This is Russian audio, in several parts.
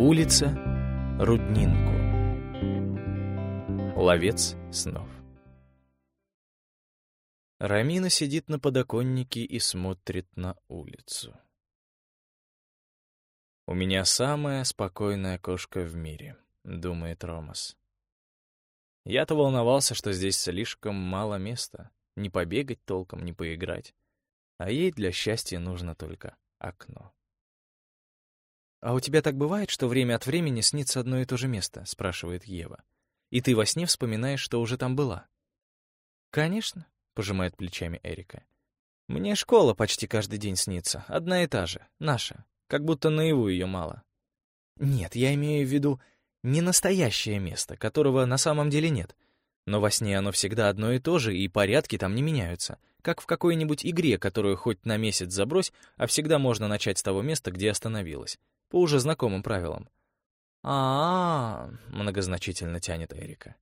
Улица Руднинку. Ловец снов. Рамина сидит на подоконнике и смотрит на улицу. «У меня самая спокойная кошка в мире», — думает Ромас. Я-то волновался, что здесь слишком мало места. Не побегать толком, не поиграть. А ей для счастья нужно только окно. «А у тебя так бывает, что время от времени снится одно и то же место?» — спрашивает Ева. «И ты во сне вспоминаешь, что уже там была?» «Конечно», — пожимает плечами Эрика. «Мне школа почти каждый день снится, одна и та же, наша, как будто наяву ее мало». «Нет, я имею в виду не настоящее место, которого на самом деле нет. Но во сне оно всегда одно и то же, и порядки там не меняются, как в какой-нибудь игре, которую хоть на месяц забрось, а всегда можно начать с того места, где остановилась по уже знакомым правилам. а, многозначительно тянет Эрика.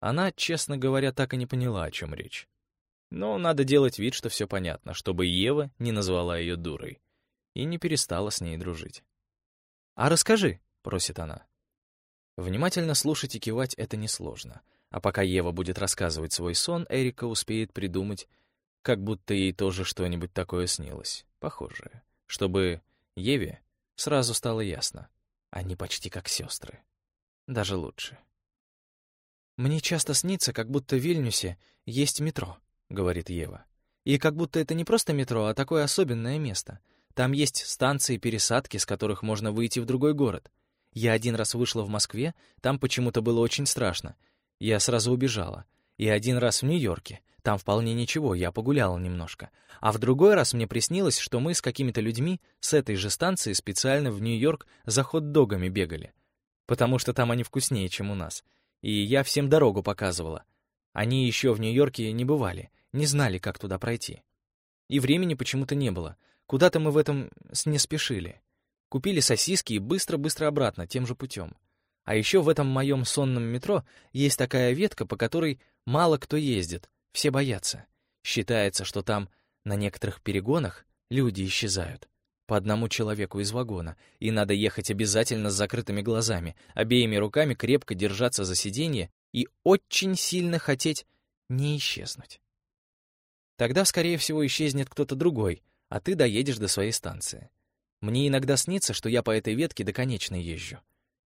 Она, честно говоря, так и не поняла, о чем речь. Но надо делать вид, что все понятно, чтобы Ева не назвала ее дурой и не перестала с ней дружить. «А расскажи», — просит она. Внимательно слушать и кивать — это несложно. А пока Ева будет рассказывать свой сон, Эрика успеет придумать, как будто ей тоже что-нибудь такое снилось, похожее, чтобы Еве Сразу стало ясно. Они почти как сестры. Даже лучше. «Мне часто снится, как будто в Вильнюсе есть метро», — говорит Ева. «И как будто это не просто метро, а такое особенное место. Там есть станции пересадки, с которых можно выйти в другой город. Я один раз вышла в Москве, там почему-то было очень страшно. Я сразу убежала. И один раз в Нью-Йорке. Там вполне ничего, я погуляла немножко. А в другой раз мне приснилось, что мы с какими-то людьми с этой же станции специально в Нью-Йорк за хот-догами бегали. Потому что там они вкуснее, чем у нас. И я всем дорогу показывала. Они еще в Нью-Йорке не бывали, не знали, как туда пройти. И времени почему-то не было. Куда-то мы в этом не спешили. Купили сосиски и быстро-быстро обратно, тем же путем. А еще в этом моем сонном метро есть такая ветка, по которой мало кто ездит, все боятся. Считается, что там на некоторых перегонах люди исчезают. По одному человеку из вагона, и надо ехать обязательно с закрытыми глазами, обеими руками крепко держаться за сиденье и очень сильно хотеть не исчезнуть. Тогда, скорее всего, исчезнет кто-то другой, а ты доедешь до своей станции. Мне иногда снится, что я по этой ветке до конечной езжу.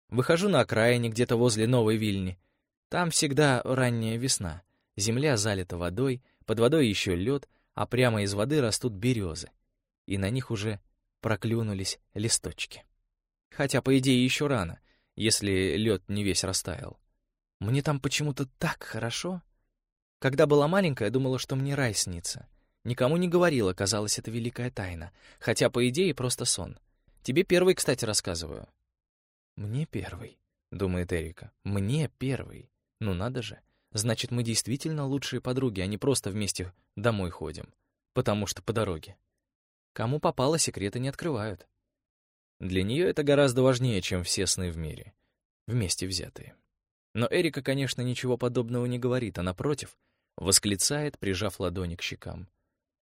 Выхожу на окраине, где-то возле Новой Вильни. Там всегда ранняя весна. Земля залита водой, под водой еще лед, а прямо из воды растут березы. И на них уже проклюнулись листочки. Хотя, по идее, еще рано, если лед не весь растаял. Мне там почему-то так хорошо. Когда была маленькая, думала, что мне рай снится. Никому не говорила, казалось, это великая тайна. Хотя, по идее, просто сон. Тебе первый, кстати, рассказываю. «Мне первый», — думает Эрика. «Мне первый. Ну надо же. Значит, мы действительно лучшие подруги, а не просто вместе домой ходим. Потому что по дороге. Кому попало, секреты не открывают. Для нее это гораздо важнее, чем все сны в мире. Вместе взятые. Но Эрика, конечно, ничего подобного не говорит, а напротив, восклицает, прижав ладони к щекам.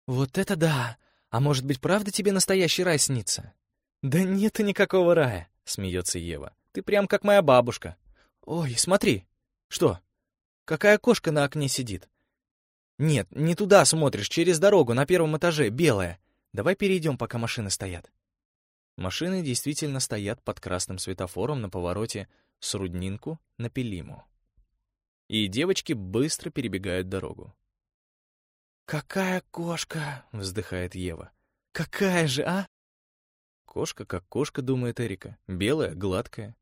«Вот это да! А может быть, правда тебе настоящий рай снится?» «Да нет никакого рая!» — смеется Ева. «Ты прям как моя бабушка. Ой, смотри!» «Что?» Какая кошка на окне сидит? Нет, не туда смотришь, через дорогу, на первом этаже, белая. Давай перейдем, пока машины стоят. Машины действительно стоят под красным светофором на повороте с Руднинку на Пелиму. И девочки быстро перебегают дорогу. «Какая кошка!» — вздыхает Ева. «Какая же, а?» Кошка как кошка, думает Эрика. Белая, гладкая.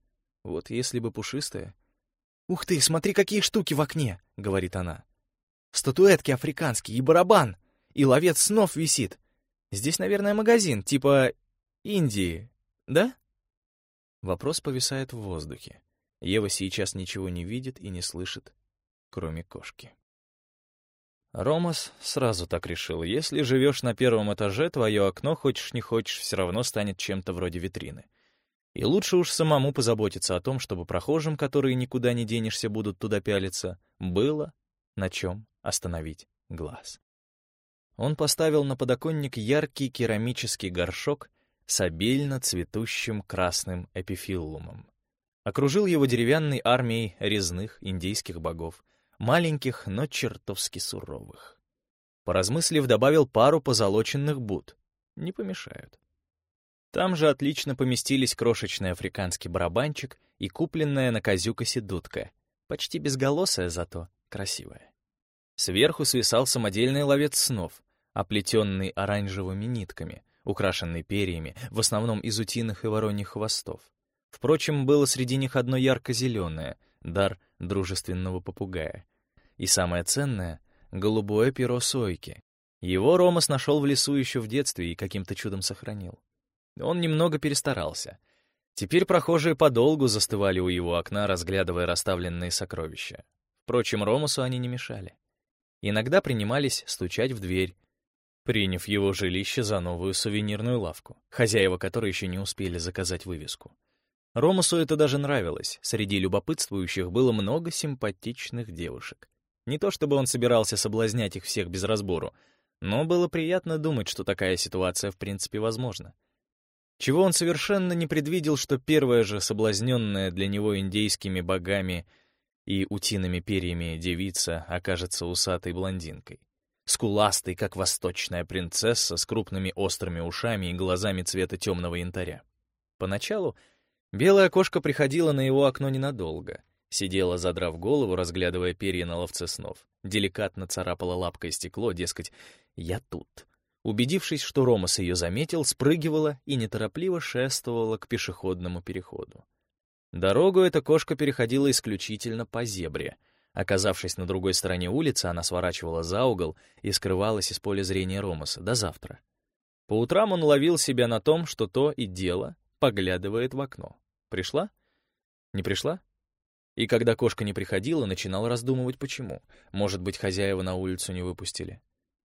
Вот если бы пушистая, «Ух ты, смотри, какие штуки в окне!» — говорит она. «Статуэтки африканские и барабан! И ловец снов висит! Здесь, наверное, магазин, типа Индии, да?» Вопрос повисает в воздухе. Ева сейчас ничего не видит и не слышит, кроме кошки. Ромас сразу так решил. Если живешь на первом этаже, твое окно, хочешь не хочешь, все равно станет чем-то вроде витрины. И лучше уж самому позаботиться о том, чтобы прохожим, которые никуда не денешься, будут туда пялиться, было на чем остановить глаз. Он поставил на подоконник яркий керамический горшок, с обильно цветущим красным эпифиллумом. Окружил его деревянной армией резных индейских богов, маленьких, но чертовски суровых. Поразмыслив, добавил пару позолоченных буд. Не помешают. Там же отлично поместились крошечный африканский барабанчик и купленная на казюкосе дудка, почти безголосая, зато красивая. Сверху свисал самодельный ловец снов, оплетенный оранжевыми нитками, украшенный перьями, в основном из утиных и вороньих хвостов. Впрочем, было среди них одно ярко-зеленое, дар дружественного попугая. И самое ценное — голубое перо сойки. Его Ромас нашел в лесу еще в детстве и каким-то чудом сохранил. Он немного перестарался. Теперь прохожие подолгу застывали у его окна, разглядывая расставленные сокровища. Впрочем, Ромасу они не мешали. Иногда принимались стучать в дверь, приняв его жилище за новую сувенирную лавку, хозяева которой еще не успели заказать вывеску. Ромасу это даже нравилось. Среди любопытствующих было много симпатичных девушек. Не то чтобы он собирался соблазнять их всех без разбору, но было приятно думать, что такая ситуация в принципе возможна. Чего он совершенно не предвидел, что первая же соблазненная для него индейскими богами и утиными перьями девица окажется усатой блондинкой. Скуластой, как восточная принцесса, с крупными острыми ушами и глазами цвета темного янтаря. Поначалу Белая кошка приходила на его окно ненадолго. Сидела, задрав голову, разглядывая перья на ловце снов. Деликатно царапала лапкой стекло, дескать, «Я тут». Убедившись, что Ромас ее заметил, спрыгивала и неторопливо шествовала к пешеходному переходу. Дорогу эта кошка переходила исключительно по зебре. Оказавшись на другой стороне улицы, она сворачивала за угол и скрывалась из поля зрения Ромаса до завтра. По утрам он ловил себя на том, что то и дело поглядывает в окно. Пришла? Не пришла? И когда кошка не приходила, начинал раздумывать, почему. Может быть, хозяева на улицу не выпустили.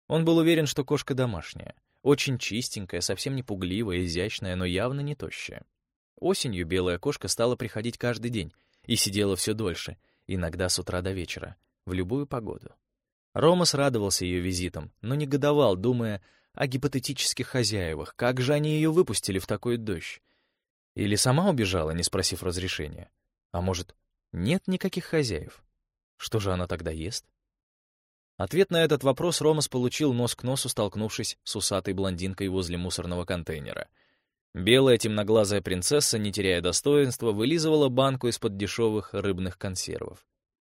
Он был уверен, что кошка домашняя. Очень чистенькая, совсем не пугливая, изящная, но явно не тощая. Осенью белая кошка стала приходить каждый день и сидела все дольше, иногда с утра до вечера, в любую погоду. Ромас радовался ее визитам, но негодовал, думая о гипотетических хозяевах. Как же они ее выпустили в такой дождь? Или сама убежала, не спросив разрешения? А может, нет никаких хозяев? Что же она тогда ест? Ответ на этот вопрос Ромас получил нос к носу, столкнувшись с усатой блондинкой возле мусорного контейнера. Белая темноглазая принцесса, не теряя достоинства, вылизывала банку из-под дешевых рыбных консервов.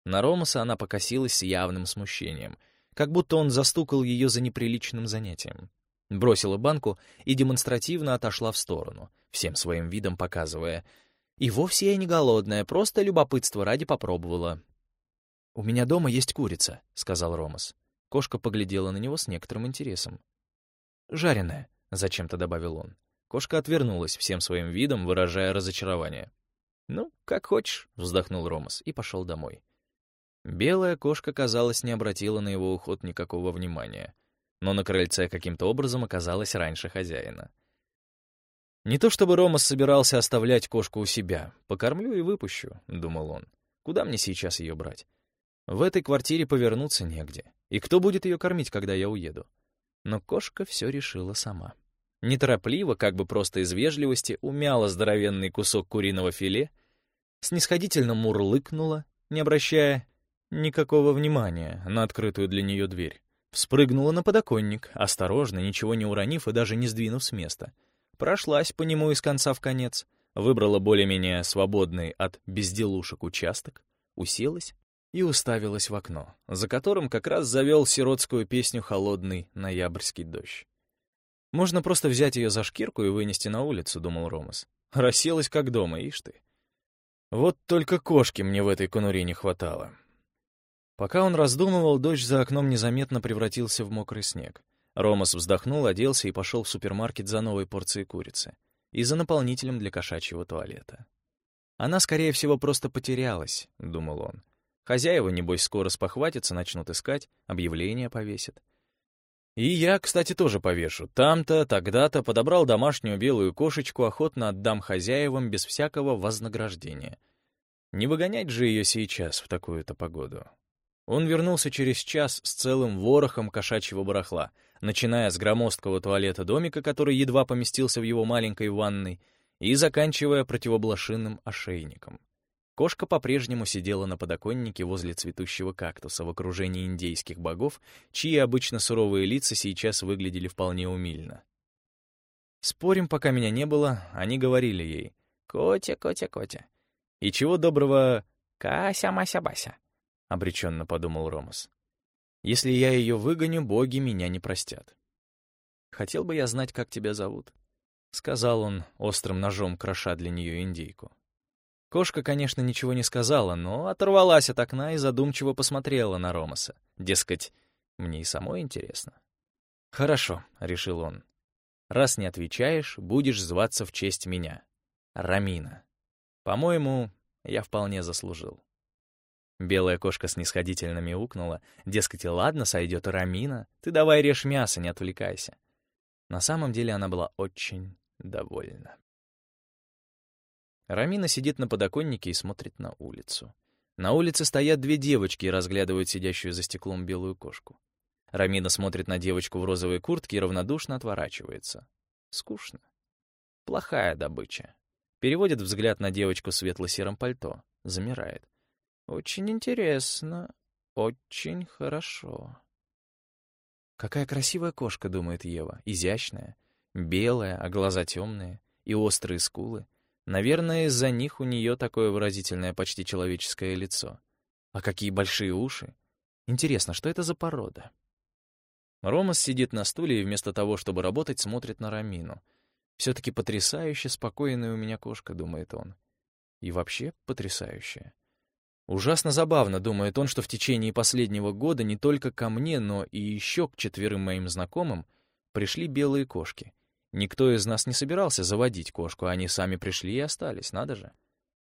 На Ромаса она покосилась с явным смущением, как будто он застукал ее за неприличным занятием. Бросила банку и демонстративно отошла в сторону, всем своим видом показывая. «И вовсе я не голодная, просто любопытство ради попробовала». «У меня дома есть курица», — сказал Ромас. Кошка поглядела на него с некоторым интересом. «Жареная», — зачем-то добавил он. Кошка отвернулась всем своим видом, выражая разочарование. «Ну, как хочешь», — вздохнул Ромас и пошел домой. Белая кошка, казалось, не обратила на его уход никакого внимания — но на крыльце каким-то образом оказалась раньше хозяина. Не то чтобы Ромас собирался оставлять кошку у себя. «Покормлю и выпущу», — думал он. «Куда мне сейчас ее брать? В этой квартире повернуться негде. И кто будет ее кормить, когда я уеду?» Но кошка все решила сама. Неторопливо, как бы просто из вежливости, умяла здоровенный кусок куриного филе, снисходительно мурлыкнула, не обращая никакого внимания на открытую для нее дверь. Спрыгнула на подоконник, осторожно, ничего не уронив и даже не сдвинув с места. Прошлась по нему из конца в конец, выбрала более-менее свободный от безделушек участок, уселась и уставилась в окно, за которым как раз завел сиротскую песню «Холодный ноябрьский дождь». «Можно просто взять ее за шкирку и вынести на улицу», — думал Ромас. Расселась как дома, ишь ты. Вот только кошки мне в этой конуре не хватало. Пока он раздумывал, дождь за окном незаметно превратился в мокрый снег. Ромас вздохнул, оделся и пошел в супермаркет за новой порцией курицы и за наполнителем для кошачьего туалета. Она, скорее всего, просто потерялась, — думал он. Хозяева, небось, скоро спохватятся, начнут искать, объявления повесят. И я, кстати, тоже повешу. Там-то, тогда-то подобрал домашнюю белую кошечку, охотно отдам хозяевам без всякого вознаграждения. Не выгонять же ее сейчас в такую-то погоду. Он вернулся через час с целым ворохом кошачьего барахла, начиная с громоздкого туалета домика, который едва поместился в его маленькой ванной, и заканчивая противоблошинным ошейником. Кошка по-прежнему сидела на подоконнике возле цветущего кактуса в окружении индейских богов, чьи обычно суровые лица сейчас выглядели вполне умильно. Спорим, пока меня не было, они говорили ей «Котя, Котя, Котя». И чего доброго «Кася, Мася, Бася», — обреченно подумал Ромас. «Если я ее выгоню, боги меня не простят». «Хотел бы я знать, как тебя зовут», — сказал он, острым ножом кроша для нее индейку. Кошка, конечно, ничего не сказала, но оторвалась от окна и задумчиво посмотрела на Ромаса. Дескать, мне и самой интересно. «Хорошо», — решил он. «Раз не отвечаешь, будешь зваться в честь меня. Рамина. По-моему, я вполне заслужил». Белая кошка снисходительно мяукнула. Дескать, ладно, сойдет Рамина. Ты давай режь мясо, не отвлекайся. На самом деле она была очень довольна. Рамина сидит на подоконнике и смотрит на улицу. На улице стоят две девочки и разглядывают сидящую за стеклом белую кошку. Рамина смотрит на девочку в розовой куртке и равнодушно отворачивается. Скучно. Плохая добыча. Переводит взгляд на девочку в светло-сером пальто. Замирает. Очень интересно. Очень хорошо. Какая красивая кошка, думает Ева. Изящная. Белая, а глаза темные. И острые скулы. Наверное, из-за них у нее такое выразительное, почти человеческое лицо. А какие большие уши! Интересно, что это за порода? Ромас сидит на стуле и вместо того, чтобы работать, смотрит на Рамину. Все-таки потрясающе спокойная у меня кошка, думает он. И вообще потрясающая. Ужасно забавно, думает он, что в течение последнего года не только ко мне, но и еще к четверым моим знакомым пришли белые кошки — Никто из нас не собирался заводить кошку, они сами пришли и остались, надо же.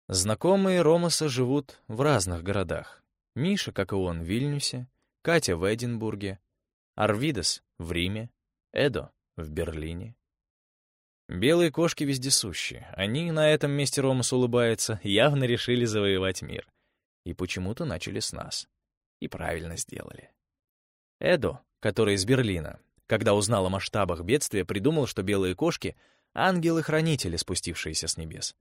Знакомые Ромаса живут в разных городах. Миша, как и он, в Вильнюсе, Катя в Эдинбурге, Арвидас в Риме, Эдо в Берлине. Белые кошки вездесущие. Они, на этом месте Ромас улыбается, явно решили завоевать мир. И почему-то начали с нас. И правильно сделали. Эдо, который из Берлина, когда узнал о масштабах бедствия, придумал, что белые кошки — ангелы-хранители, спустившиеся с небес.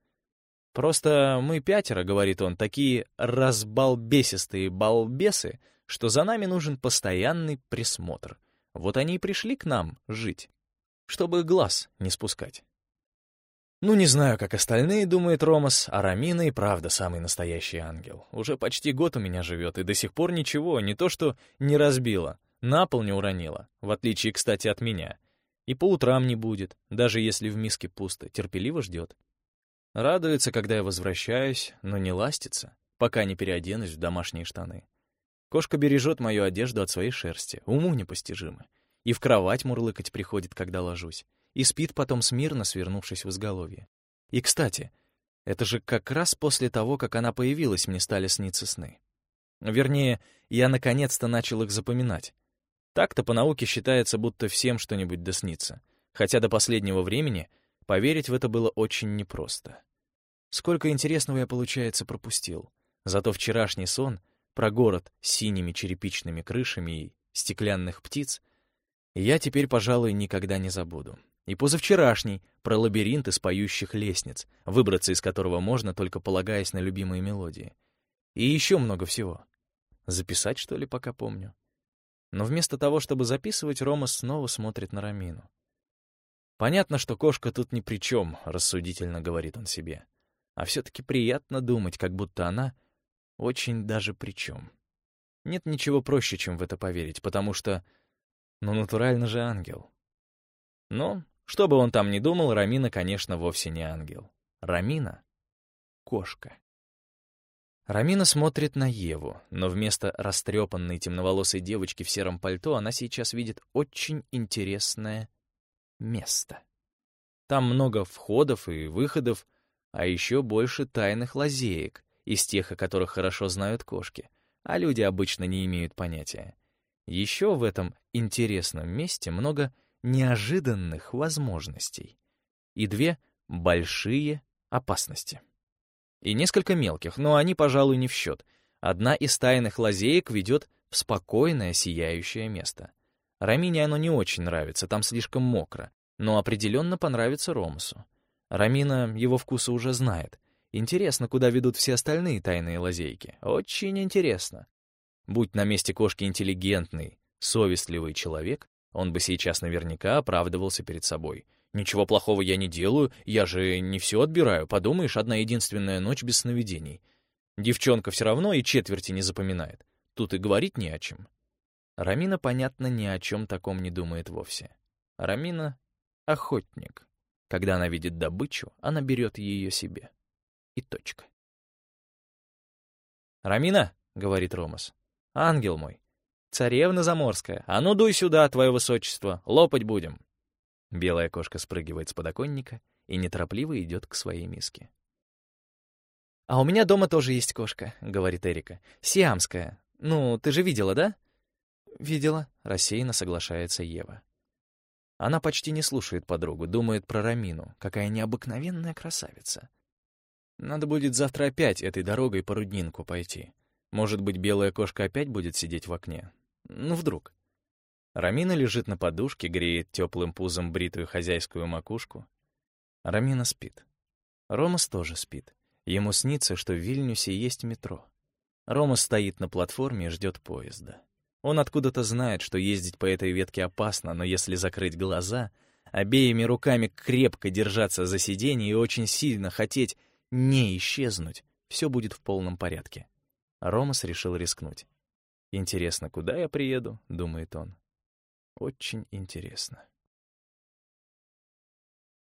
«Просто мы пятеро, — говорит он, — такие разбалбесистые балбесы, что за нами нужен постоянный присмотр. Вот они и пришли к нам жить, чтобы глаз не спускать». Ну, не знаю, как остальные, думает Ромас, а Рамина и правда самый настоящий ангел. Уже почти год у меня живет, и до сих пор ничего, не то что не разбила, на пол не уронила, в отличие, кстати, от меня. И по утрам не будет, даже если в миске пусто, терпеливо ждет. Радуется, когда я возвращаюсь, но не ластится, пока не переоденусь в домашние штаны. Кошка бережет мою одежду от своей шерсти, уму непостижимо. И в кровать мурлыкать приходит, когда ложусь. И спит потом смирно, свернувшись в изголовье. И, кстати, это же как раз после того, как она появилась, мне стали сниться сны. Вернее, я наконец-то начал их запоминать. Так-то по науке считается, будто всем что-нибудь доснится. Хотя до последнего времени поверить в это было очень непросто. Сколько интересного я, получается, пропустил. Зато вчерашний сон про город с синими черепичными крышами и стеклянных птиц я теперь, пожалуй, никогда не забуду. И позавчерашний про лабиринт из поющих лестниц, выбраться из которого можно, только полагаясь на любимые мелодии. И еще много всего. Записать, что ли, пока помню? Но вместо того, чтобы записывать, Рома снова смотрит на Рамину. «Понятно, что кошка тут ни при чем», — рассудительно говорит он себе. «А все-таки приятно думать, как будто она очень даже при чем. Нет ничего проще, чем в это поверить, потому что... Ну, натурально же ангел». Но, что бы он там ни думал, Рамина, конечно, вовсе не ангел. Рамина — кошка. Рамина смотрит на Еву, но вместо растрепанной темноволосой девочки в сером пальто она сейчас видит очень интересное место. Там много входов и выходов, а еще больше тайных лазеек, из тех, о которых хорошо знают кошки, а люди обычно не имеют понятия. Еще в этом интересном месте много неожиданных возможностей и две большие опасности. И несколько мелких, но они, пожалуй, не в счет. Одна из тайных лазеек ведет в спокойное, сияющее место. Рамине оно не очень нравится, там слишком мокро, но определенно понравится Ромасу. Рамина его вкуса уже знает. Интересно, куда ведут все остальные тайные лазейки. Очень интересно. Будь на месте кошки интеллигентный, совестливый человек, он бы сейчас наверняка оправдывался перед собой. «Ничего плохого я не делаю, я же не все отбираю. Подумаешь, одна единственная ночь без сновидений. Девчонка все равно и четверти не запоминает. Тут и говорить не о чем». Рамина, понятно, ни о чем таком не думает вовсе. Рамина — охотник. Когда она видит добычу, она берет ее себе. И точка. «Рамина», — говорит Ромас, — «ангел мой, царевна заморская, а ну дуй сюда, твое высочество, лопать будем». Белая кошка спрыгивает с подоконника и неторопливо идет к своей миске. «А у меня дома тоже есть кошка», — говорит Эрика. «Сиамская. Ну, ты же видела, да?» «Видела», — рассеянно соглашается Ева. Она почти не слушает подругу, думает про Рамину. Какая необыкновенная красавица. Надо будет завтра опять этой дорогой по руднинку пойти. Может быть, белая кошка опять будет сидеть в окне? Ну, вдруг. Рамина лежит на подушке, греет теплым пузом бритую хозяйскую макушку. Рамина спит. Ромас тоже спит. Ему снится, что в Вильнюсе есть метро. Ромас стоит на платформе и ждет поезда. Он откуда-то знает, что ездить по этой ветке опасно, но если закрыть глаза, обеими руками крепко держаться за сиденье и очень сильно хотеть не исчезнуть, все будет в полном порядке. Ромас решил рискнуть. «Интересно, куда я приеду?» — думает он. Очень интересно.